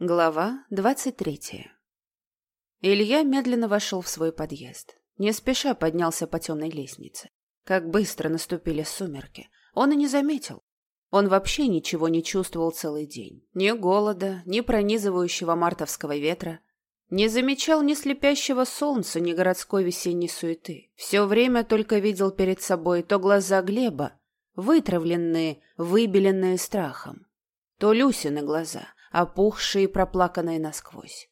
Глава двадцать третья. Илья медленно вошел в свой подъезд. Не спеша поднялся по темной лестнице. Как быстро наступили сумерки. Он и не заметил. Он вообще ничего не чувствовал целый день. Ни голода, ни пронизывающего мартовского ветра. Не замечал ни слепящего солнца, ни городской весенней суеты. Все время только видел перед собой то глаза Глеба, вытравленные, выбеленные страхом, то Люсины глаза, опухшие и проплаканные насквозь.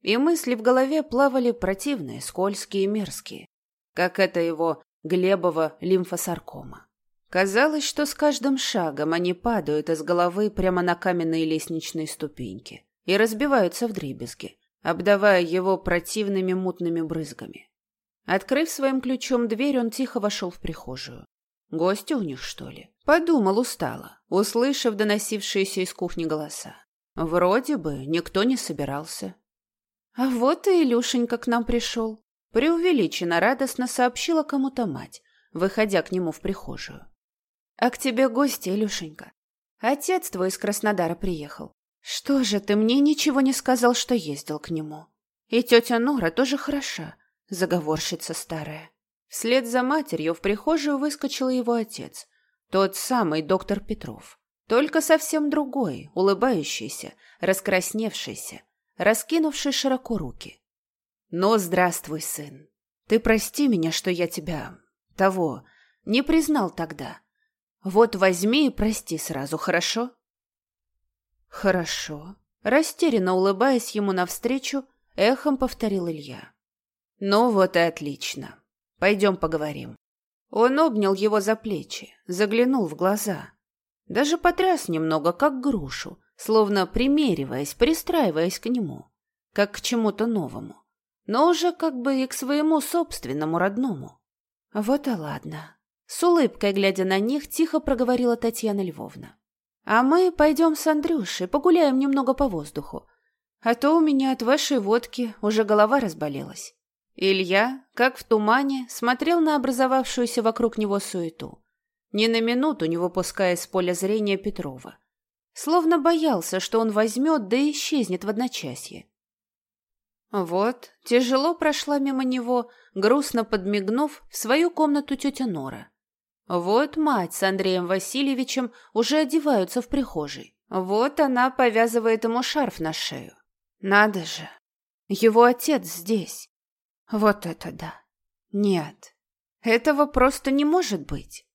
И мысли в голове плавали противные, скользкие и мерзкие, как это его Глебова лимфосаркома. Казалось, что с каждым шагом они падают из головы прямо на каменные лестничные ступеньки и разбиваются в дребезги, обдавая его противными мутными брызгами. Открыв своим ключом дверь, он тихо вошел в прихожую. Гости у них, что ли? Подумал устало, услышав доносившиеся из кухни голоса. Вроде бы никто не собирался. А вот и Илюшенька к нам пришел. Преувеличенно радостно сообщила кому-то мать, выходя к нему в прихожую. А к тебе гости, Илюшенька. Отец твой из Краснодара приехал. Что же ты мне ничего не сказал, что ездил к нему? И тетя Нора тоже хороша, заговорщица старая. Вслед за матерью в прихожую выскочил его отец, тот самый доктор Петров. Только совсем другой, улыбающийся, раскрасневшийся, раскинувший широко руки. «Ну, здравствуй, сын. Ты прости меня, что я тебя... того... не признал тогда. Вот возьми и прости сразу, хорошо?» «Хорошо», — растерянно улыбаясь ему навстречу, эхом повторил Илья. «Ну вот и отлично. Пойдем поговорим». Он обнял его за плечи, заглянул в глаза — даже потряс немного, как грушу, словно примериваясь, пристраиваясь к нему, как к чему-то новому, но уже как бы и к своему собственному родному. Вот и ладно. С улыбкой, глядя на них, тихо проговорила Татьяна Львовна. А мы пойдем с Андрюшей, погуляем немного по воздуху. А то у меня от вашей водки уже голова разболелась. Илья, как в тумане, смотрел на образовавшуюся вокруг него суету ни на минуту не выпуская из поля зрения Петрова. Словно боялся, что он возьмет, да исчезнет в одночасье. Вот, тяжело прошла мимо него, грустно подмигнув в свою комнату тетя Нора. Вот мать с Андреем Васильевичем уже одеваются в прихожей. Вот она повязывает ему шарф на шею. Надо же, его отец здесь. Вот это да. Нет, этого просто не может быть.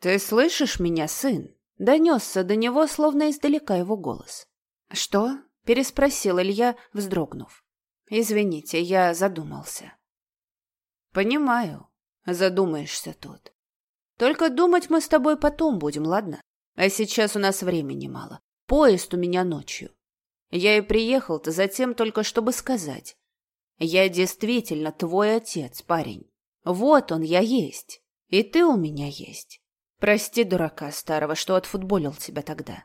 «Ты слышишь меня, сын?» — донесся до него, словно издалека его голос. «Что?» — переспросил Илья, вздрогнув. «Извините, я задумался». «Понимаю. Задумаешься тут. Только думать мы с тобой потом будем, ладно? А сейчас у нас времени мало. Поезд у меня ночью. Я и приехал-то затем только, чтобы сказать. Я действительно твой отец, парень. Вот он я есть. И ты у меня есть. Прости, дурака старого, что отфутболил тебя тогда.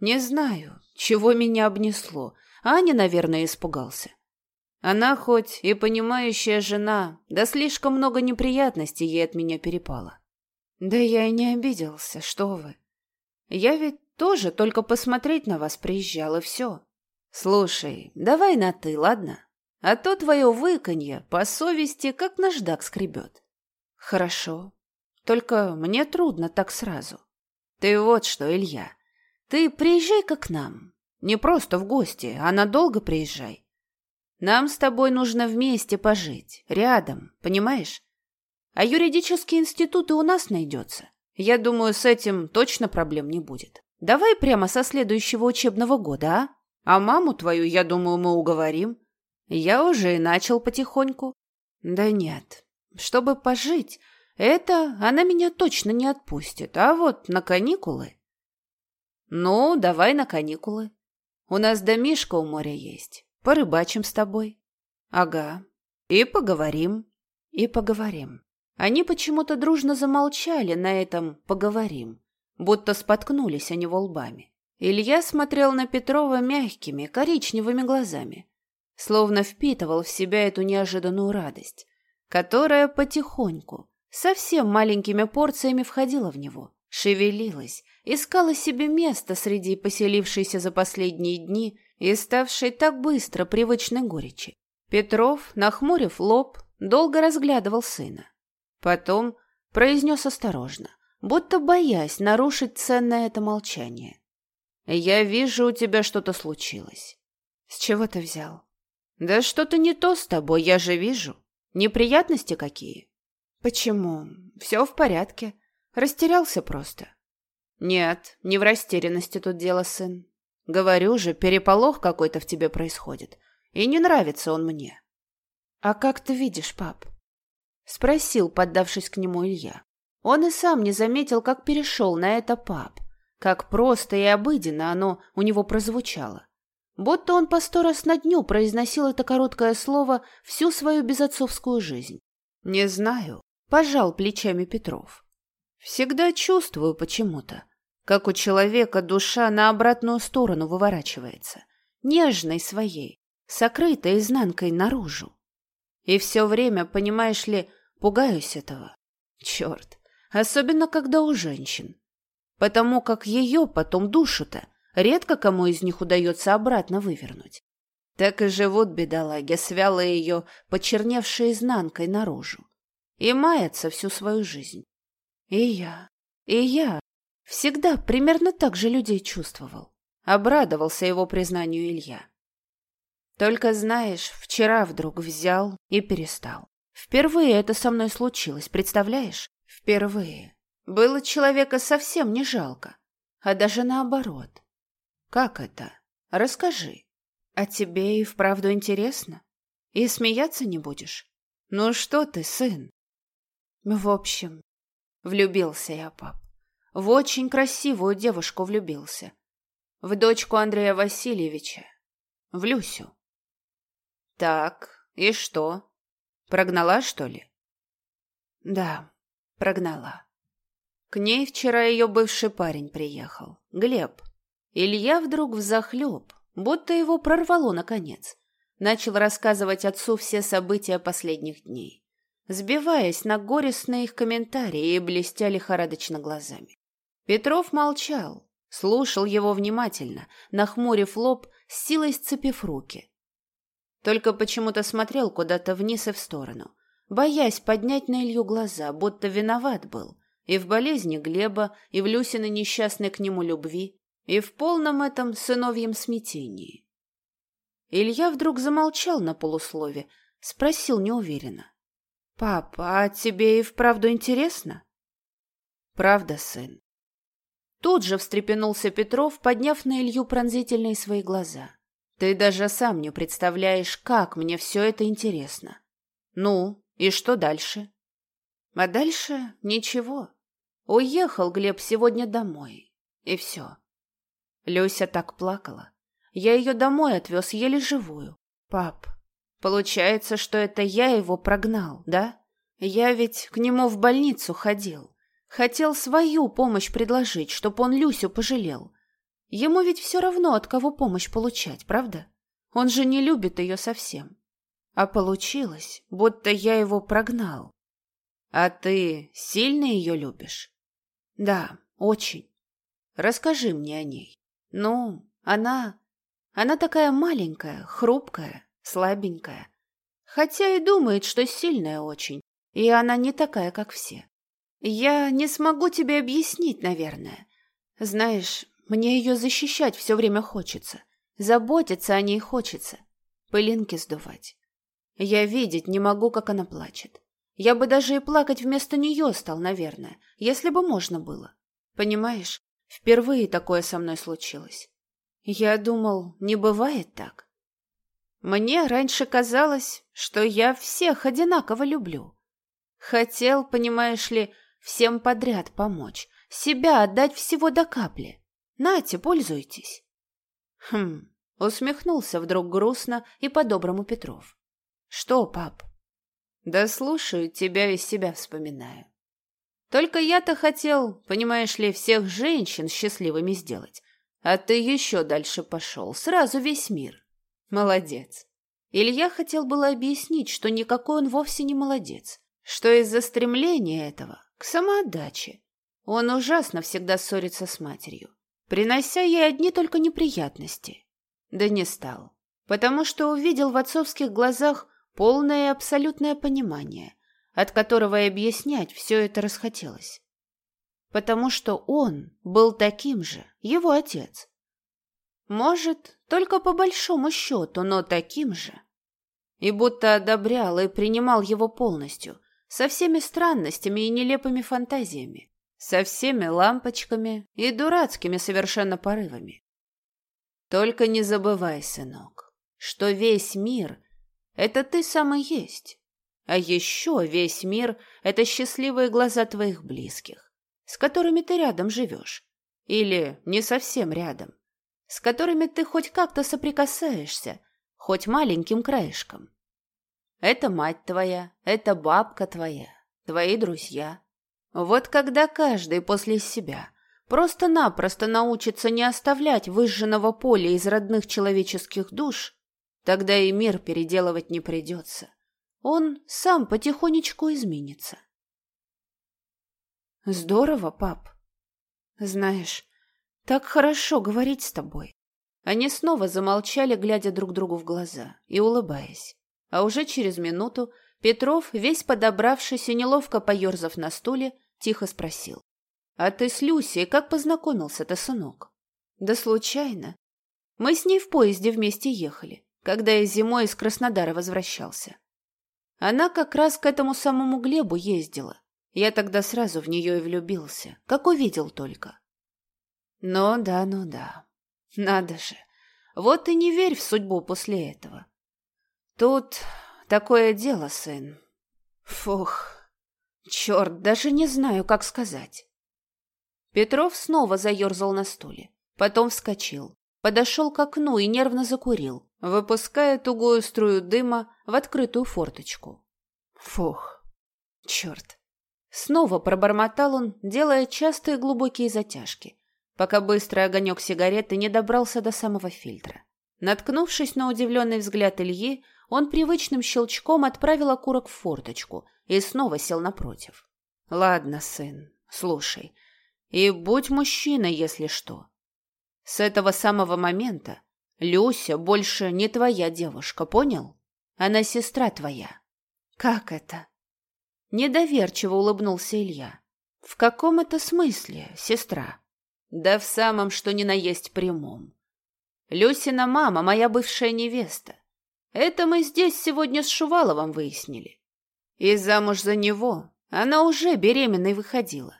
Не знаю, чего меня обнесло. Аня, наверное, испугался. Она хоть и понимающая жена, да слишком много неприятностей ей от меня перепало. Да я и не обиделся, что вы. Я ведь тоже только посмотреть на вас приезжал, и все. Слушай, давай на «ты», ладно? А то твое выканье по совести как наждак скребет. Хорошо, только мне трудно так сразу. Ты вот что, Илья, ты приезжай-ка к нам. Не просто в гости, а надолго приезжай. Нам с тобой нужно вместе пожить, рядом, понимаешь? А юридический институт и у нас найдется. Я думаю, с этим точно проблем не будет. Давай прямо со следующего учебного года, а? А маму твою, я думаю, мы уговорим. Я уже и начал потихоньку. Да нет. Чтобы пожить, это она меня точно не отпустит, а вот на каникулы... Ну, давай на каникулы. У нас домишка у моря есть. Порыбачим с тобой. Ага. И поговорим. И поговорим. Они почему-то дружно замолчали на этом «поговорим», будто споткнулись они во лбами. Илья смотрел на Петрова мягкими, коричневыми глазами, словно впитывал в себя эту неожиданную радость, которая потихоньку, совсем маленькими порциями входила в него, шевелилась, искала себе место среди поселившейся за последние дни и ставшей так быстро привычной горечи. Петров, нахмурив лоб, долго разглядывал сына. Потом произнес осторожно, будто боясь нарушить ценное это молчание. «Я вижу, у тебя что-то случилось». «С чего ты взял?» «Да что-то не то с тобой, я же вижу. Неприятности какие?» «Почему? Все в порядке. Растерялся просто». «Нет, не в растерянности тут дело, сын. Говорю же, переполох какой-то в тебе происходит. И не нравится он мне». «А как ты видишь, пап?» Спросил, поддавшись к нему Илья. Он и сам не заметил, как перешел на это пап. Как просто и обыденно оно у него прозвучало. Будто он по сто раз на дню произносил это короткое слово всю свою безотцовскую жизнь. «Не знаю», — пожал плечами Петров. «Всегда чувствую почему-то, как у человека душа на обратную сторону выворачивается, нежной своей, сокрытой изнанкой наружу. И все время, понимаешь ли, пугаюсь этого. Черт, особенно когда у женщин. Потому как ее потом душу-то Редко кому из них удается обратно вывернуть. Так и живут бедолаги, свяло ее, почерневшей изнанкой наружу. И маятся всю свою жизнь. И я, и я всегда примерно так же людей чувствовал. Обрадовался его признанию Илья. Только, знаешь, вчера вдруг взял и перестал. Впервые это со мной случилось, представляешь? Впервые. Было человека совсем не жалко, а даже наоборот. Как это? Расскажи. А тебе и вправду интересно? И смеяться не будешь? Ну что ты, сын? В общем, влюбился я, пап. В очень красивую девушку влюбился. В дочку Андрея Васильевича. В Люсю. Так, и что? Прогнала, что ли? Да, прогнала. К ней вчера ее бывший парень приехал, Глеб. Илья вдруг взахлеб, будто его прорвало наконец. Начал рассказывать отцу все события последних дней, сбиваясь на горестные их комментарии и блестя лихорадочно глазами. Петров молчал, слушал его внимательно, нахмурив лоб, с силой сцепив руки. Только почему-то смотрел куда-то вниз и в сторону, боясь поднять на Илью глаза, будто виноват был и в болезни Глеба, и в Люсиной несчастной к нему любви, и в полном этом сыновьем смятении. Илья вдруг замолчал на полуслове, спросил неуверенно. — Папа, а тебе и вправду интересно? — Правда, сын. Тут же встрепенулся Петров, подняв на Илью пронзительные свои глаза. — Ты даже сам не представляешь, как мне все это интересно. Ну, и что дальше? А дальше ничего. Уехал Глеб сегодня домой. И все. Люся так плакала. Я ее домой отвез еле живую. Пап, получается, что это я его прогнал, да? Я ведь к нему в больницу ходил. Хотел свою помощь предложить, чтоб он Люсю пожалел. Ему ведь все равно, от кого помощь получать, правда? Он же не любит ее совсем. А получилось, будто я его прогнал. А ты сильно ее любишь? Да, очень. Расскажи мне о ней. Ну, она... Она такая маленькая, хрупкая, слабенькая. Хотя и думает, что сильная очень. И она не такая, как все. Я не смогу тебе объяснить, наверное. Знаешь, мне ее защищать все время хочется. Заботиться о ней хочется. Пылинки сдувать. Я видеть не могу, как она плачет. Я бы даже и плакать вместо нее стал, наверное, если бы можно было. Понимаешь, Впервые такое со мной случилось. Я думал, не бывает так. Мне раньше казалось, что я всех одинаково люблю. Хотел, понимаешь ли, всем подряд помочь, себя отдать всего до капли. Нате, пользуйтесь. Хм, усмехнулся вдруг грустно и по-доброму Петров. Что, пап? Да слушаю, тебя из себя вспоминаю. Только я-то хотел, понимаешь ли, всех женщин счастливыми сделать. А ты еще дальше пошел, сразу весь мир. Молодец. Илья хотел было объяснить, что никакой он вовсе не молодец, что из-за стремления этого к самоотдаче он ужасно всегда ссорится с матерью, принося ей одни только неприятности. Да не стал, потому что увидел в отцовских глазах полное абсолютное понимание, от которого и объяснять все это расхотелось. Потому что он был таким же, его отец. Может, только по большому счету, но таким же. И будто одобрял и принимал его полностью, со всеми странностями и нелепыми фантазиями, со всеми лампочками и дурацкими совершенно порывами. Только не забывай, сынок, что весь мир — это ты сам и есть. А еще весь мир — это счастливые глаза твоих близких, с которыми ты рядом живешь. Или не совсем рядом, с которыми ты хоть как-то соприкасаешься, хоть маленьким краешком. Это мать твоя, это бабка твоя, твои друзья. Вот когда каждый после себя просто-напросто научится не оставлять выжженного поля из родных человеческих душ, тогда и мир переделывать не придется. Он сам потихонечку изменится. Здорово, пап. Знаешь, так хорошо говорить с тобой. Они снова замолчали, глядя друг другу в глаза и улыбаясь. А уже через минуту Петров, весь подобравшись и неловко поерзав на стуле, тихо спросил. «А ты с Люсей как познакомился-то, сынок?» «Да случайно. Мы с ней в поезде вместе ехали, когда я зимой из Краснодара возвращался. Она как раз к этому самому Глебу ездила. Я тогда сразу в нее и влюбился, как увидел только. Ну да, ну да. Надо же. Вот и не верь в судьбу после этого. Тут такое дело, сын. Фух. Черт, даже не знаю, как сказать. Петров снова заерзал на стуле, потом вскочил, подошел к окну и нервно закурил, выпуская тугую струю дыма в открытую форточку. Фух, черт. Снова пробормотал он, делая частые глубокие затяжки, пока быстрый огонек сигареты не добрался до самого фильтра. Наткнувшись на удивленный взгляд Ильи, он привычным щелчком отправил окурок в форточку и снова сел напротив. «Ладно, сын, слушай, и будь мужчиной, если что. С этого самого момента Люся больше не твоя девушка, понял? Она сестра твоя. Как это? Недоверчиво улыбнулся Илья. В каком это смысле, сестра? Да в самом, что ни на есть прямом. Люсина мама, моя бывшая невеста. Это мы здесь сегодня с Шуваловым выяснили. И замуж за него она уже беременной выходила.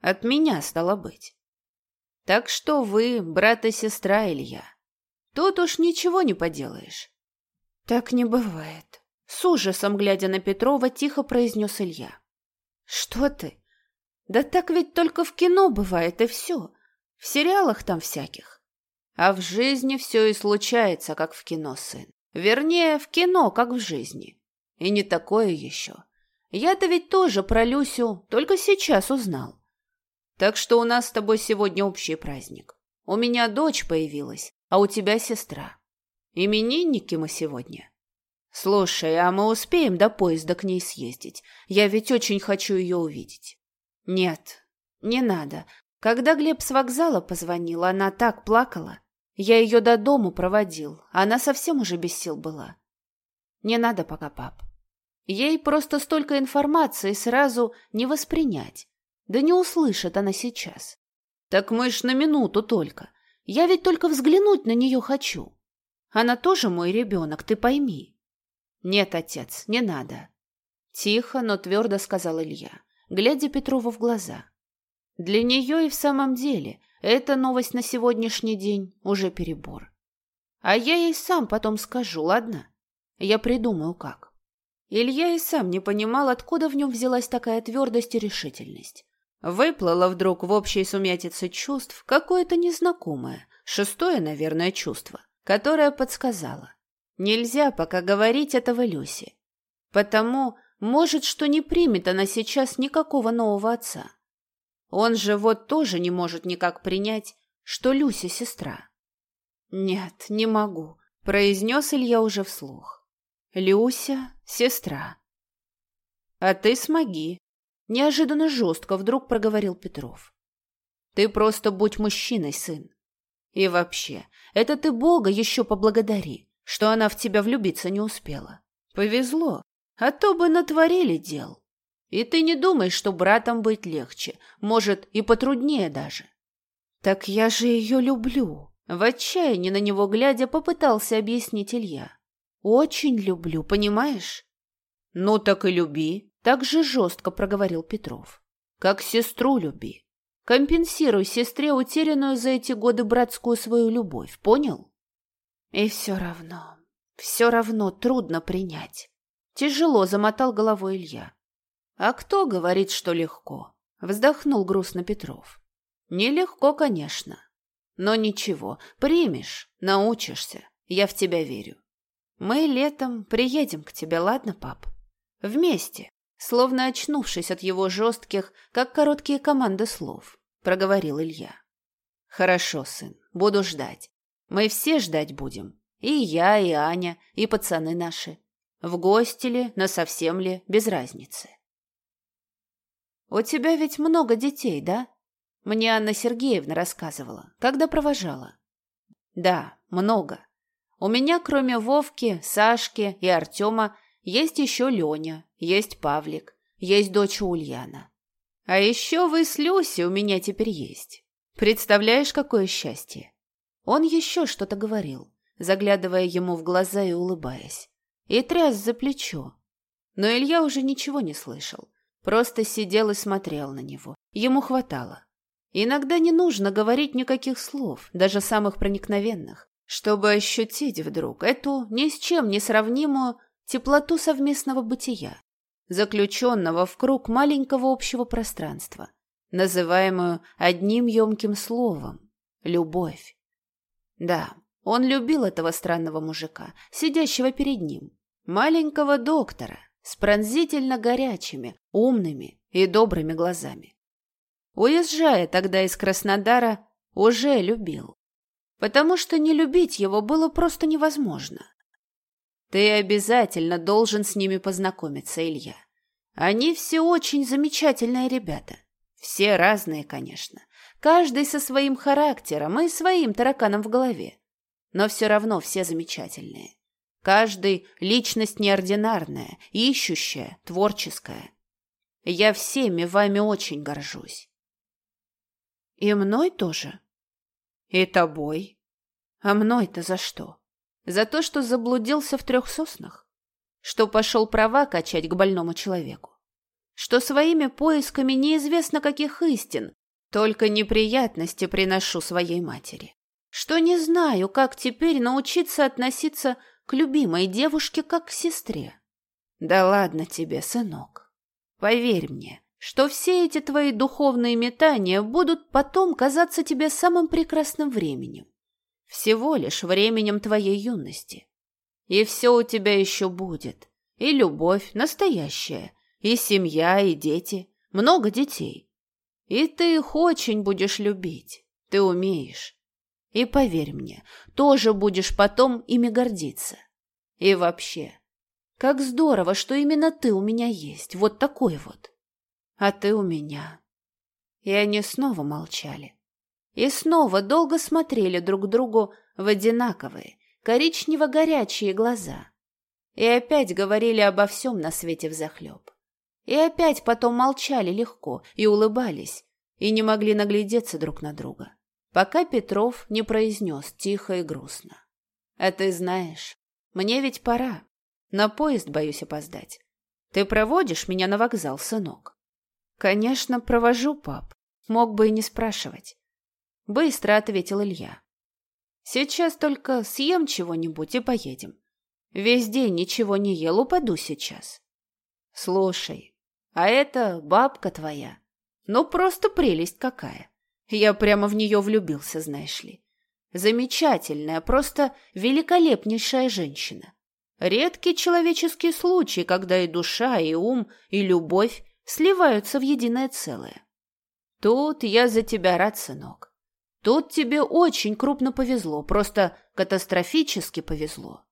От меня, стало быть. Так что вы, брат и сестра Илья. Тут уж ничего не поделаешь. Так не бывает. С ужасом, глядя на Петрова, тихо произнес Илья. Что ты? Да так ведь только в кино бывает, и все. В сериалах там всяких. А в жизни все и случается, как в кино, сын. Вернее, в кино, как в жизни. И не такое еще. Я-то ведь тоже про Люсю только сейчас узнал. Так что у нас с тобой сегодня общий праздник. У меня дочь появилась, а у тебя сестра. Именинники мы сегодня. Слушай, а мы успеем до поезда к ней съездить? Я ведь очень хочу ее увидеть. Нет, не надо. Когда Глеб с вокзала позвонил, она так плакала. Я ее до дому проводил, она совсем уже без сил была. Не надо пока, пап. Ей просто столько информации сразу не воспринять. Да не услышит она сейчас. Так мы ж на минуту только. Я ведь только взглянуть на нее хочу. Она тоже мой ребенок, ты пойми. Нет, отец, не надо. Тихо, но твердо сказал Илья, глядя Петрову в глаза. Для нее и в самом деле эта новость на сегодняшний день уже перебор. А я ей сам потом скажу, ладно? Я придумаю как. Илья и сам не понимал, откуда в нем взялась такая твердость и решительность. Выплыло вдруг в общей сумятице чувств какое-то незнакомое, шестое, наверное, чувство, которое подсказало. Нельзя пока говорить этого Люсе. Потому, может, что не примет она сейчас никакого нового отца. Он же вот тоже не может никак принять, что Люся сестра. «Нет, не могу», — произнес Илья уже вслух. «Люся — сестра». «А ты смоги», Неожиданно жестко вдруг проговорил Петров. Ты просто будь мужчиной, сын. И вообще, это ты Бога еще поблагодари, что она в тебя влюбиться не успела. Повезло, а то бы натворили дел. И ты не думай, что братом быть легче, может, и потруднее даже. Так я же ее люблю. В отчаянии на него глядя попытался объяснить Илья. Очень люблю, понимаешь? Ну так и люби, так же жестко проговорил Петров. Как сестру люби. Компенсируй сестре утерянную за эти годы братскую свою любовь, понял? И все равно, все равно трудно принять. Тяжело замотал головой Илья. А кто говорит, что легко? Вздохнул грустно Петров. Нелегко, конечно. Но ничего, примешь, научишься. Я в тебя верю. Мы летом приедем к тебе, ладно, пап? Вместе, словно очнувшись от его жестких, как короткие команды слов, проговорил Илья. Хорошо, сын, буду ждать. Мы все ждать будем. И я, и Аня, и пацаны наши. В гости ли, на совсем ли, без разницы. У тебя ведь много детей, да? Мне Анна Сергеевна рассказывала, когда провожала. Да, много. У меня, кроме Вовки, Сашки и Артема, есть еще Леня, есть Павлик, есть дочь Ульяна. А еще вы с Люси у меня теперь есть. Представляешь, какое счастье? Он еще что-то говорил, заглядывая ему в глаза и улыбаясь и тряс за плечо. Но Илья уже ничего не слышал, просто сидел и смотрел на него. Ему хватало. Иногда не нужно говорить никаких слов, даже самых проникновенных, чтобы ощутить вдруг эту ни с чем не сравнимую теплоту совместного бытия, заключенного в круг маленького общего пространства, называемую одним емким словом — любовь. Да, он любил этого странного мужика, сидящего перед ним, маленького доктора с пронзительно горячими, умными и добрыми глазами. Уезжая тогда из Краснодара, уже любил, потому что не любить его было просто невозможно. Ты обязательно должен с ними познакомиться, Илья. Они все очень замечательные ребята. Все разные, конечно. Каждый со своим характером и своим тараканом в голове но все равно все замечательные. Каждый — личность неординарная, ищущая, творческая. Я всеми вами очень горжусь. И мной тоже? И тобой. А мной-то за что? За то, что заблудился в трех соснах? Что пошел права качать к больному человеку? Что своими поисками неизвестно каких истин, только неприятности приношу своей матери? что не знаю, как теперь научиться относиться к любимой девушке как к сестре. Да ладно тебе, сынок. Поверь мне, что все эти твои духовные метания будут потом казаться тебе самым прекрасным временем. Всего лишь временем твоей юности. И все у тебя еще будет. И любовь настоящая, и семья, и дети, много детей. И ты их очень будешь любить. Ты умеешь. И поверь мне, тоже будешь потом ими гордиться. И вообще, как здорово, что именно ты у меня есть, вот такой вот. А ты у меня. И они снова молчали. И снова долго смотрели друг другу в одинаковые, коричнево-горячие глаза. И опять говорили обо всем на свете взахлеб. И опять потом молчали легко и улыбались, и не могли наглядеться друг на друга пока Петров не произнес тихо и грустно. «А ты знаешь, мне ведь пора. На поезд боюсь опоздать. Ты проводишь меня на вокзал, сынок?» «Конечно, провожу, пап. Мог бы и не спрашивать». Быстро ответил Илья. «Сейчас только съем чего-нибудь и поедем. Весь день ничего не ел, упаду сейчас». «Слушай, а это бабка твоя. Ну, просто прелесть какая. Я прямо в нее влюбился, знаешь ли. Замечательная, просто великолепнейшая женщина. Редкий человеческий случай, когда и душа, и ум, и любовь сливаются в единое целое. Тут я за тебя рад, сынок. Тут тебе очень крупно повезло, просто катастрофически повезло.